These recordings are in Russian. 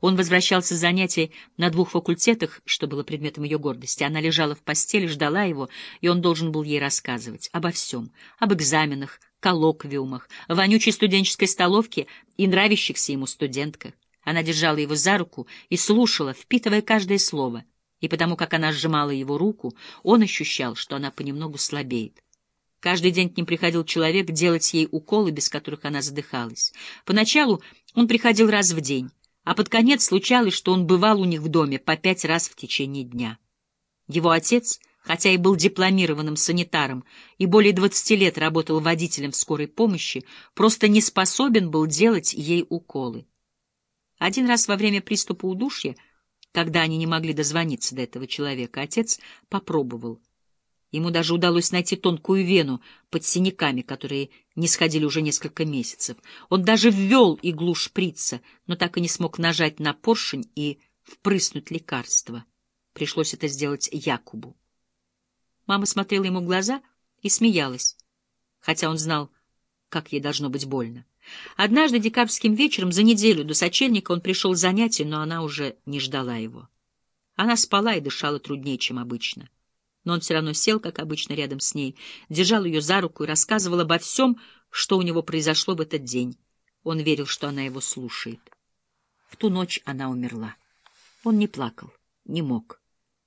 Он возвращался с занятий на двух факультетах, что было предметом ее гордости. Она лежала в постели, ждала его, и он должен был ей рассказывать обо всем, об экзаменах, коллоквиумах, вонючей студенческой столовке и нравящихся ему студентках. Она держала его за руку и слушала, впитывая каждое слово, и потому как она сжимала его руку, он ощущал, что она понемногу слабеет. Каждый день к ним приходил человек делать ей уколы, без которых она задыхалась. Поначалу он приходил раз в день, а под конец случалось, что он бывал у них в доме по пять раз в течение дня. Его отец, хотя и был дипломированным санитаром и более двадцати лет работал водителем в скорой помощи, просто не способен был делать ей уколы. Один раз во время приступа удушья, когда они не могли дозвониться до этого человека, отец попробовал — Ему даже удалось найти тонкую вену под синяками, которые не сходили уже несколько месяцев. Он даже ввел иглу шприца, но так и не смог нажать на поршень и впрыснуть лекарство. Пришлось это сделать Якубу. Мама смотрела ему в глаза и смеялась, хотя он знал, как ей должно быть больно. Однажды декабрьским вечером за неделю до сочельника он пришел с занятий, но она уже не ждала его. Она спала и дышала труднее, чем обычно но он все равно сел, как обычно, рядом с ней, держал ее за руку и рассказывал обо всем, что у него произошло в этот день. Он верил, что она его слушает. В ту ночь она умерла. Он не плакал, не мог.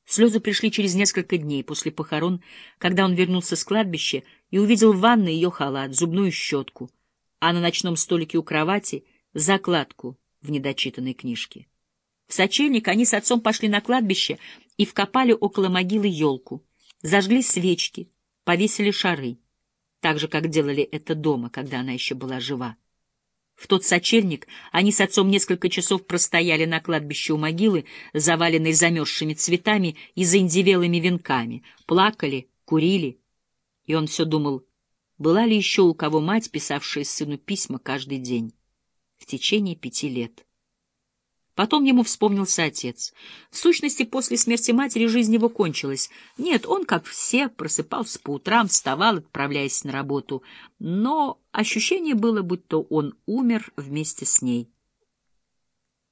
Слезы пришли через несколько дней после похорон, когда он вернулся с кладбища и увидел в ванной ее халат, зубную щетку, а на ночном столике у кровати — закладку в недочитанной книжке. В сочельник они с отцом пошли на кладбище и вкопали около могилы елку, зажгли свечки, повесили шары, так же, как делали это дома, когда она еще была жива. В тот сочельник они с отцом несколько часов простояли на кладбище у могилы, заваленной замерзшими цветами и заиндевелыми венками, плакали, курили. И он все думал, была ли еще у кого мать, писавшая сыну письма каждый день в течение пяти лет. Потом ему вспомнился отец. В сущности, после смерти матери жизнь его кончилась. Нет, он, как все, просыпался по утрам, вставал, отправляясь на работу. Но ощущение было, будто он умер вместе с ней.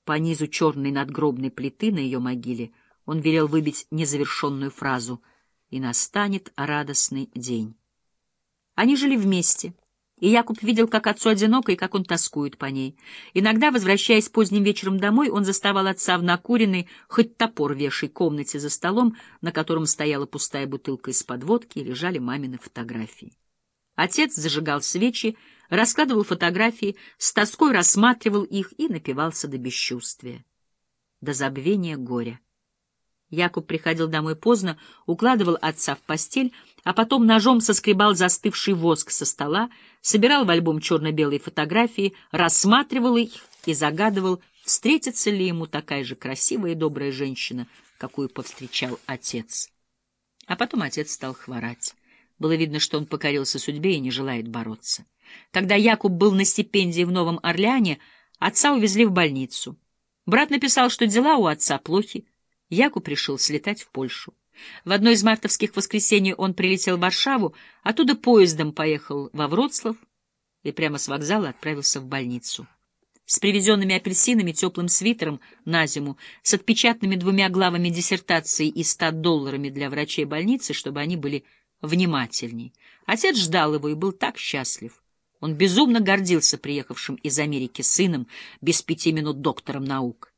По низу черной надгробной плиты на ее могиле он велел выбить незавершенную фразу «И настанет радостный день». Они жили вместе — и Якуб видел, как отцу одиноко и как он тоскует по ней. Иногда, возвращаясь поздним вечером домой, он заставал отца в накуренной, хоть топор вешай, комнате за столом, на котором стояла пустая бутылка из-под водки и лежали мамины фотографии. Отец зажигал свечи, раскладывал фотографии, с тоской рассматривал их и напивался до бесчувствия, до забвения горя. Якуб приходил домой поздно, укладывал отца в постель, а потом ножом соскребал застывший воск со стола, собирал в альбом черно-белые фотографии, рассматривал их и загадывал, встретится ли ему такая же красивая и добрая женщина, какую повстречал отец. А потом отец стал хворать. Было видно, что он покорился судьбе и не желает бороться. Когда Якуб был на стипендии в Новом Орлеане, отца увезли в больницу. Брат написал, что дела у отца плохи, Якуб решил слетать в Польшу. В одно из мартовских воскресений он прилетел в Варшаву, оттуда поездом поехал во Вроцлав и прямо с вокзала отправился в больницу. С привезенными апельсинами, теплым свитером на зиму, с отпечатанными двумя главами диссертации и ста долларами для врачей больницы, чтобы они были внимательней. Отец ждал его и был так счастлив. Он безумно гордился приехавшим из Америки сыном, без пяти минут доктором наук.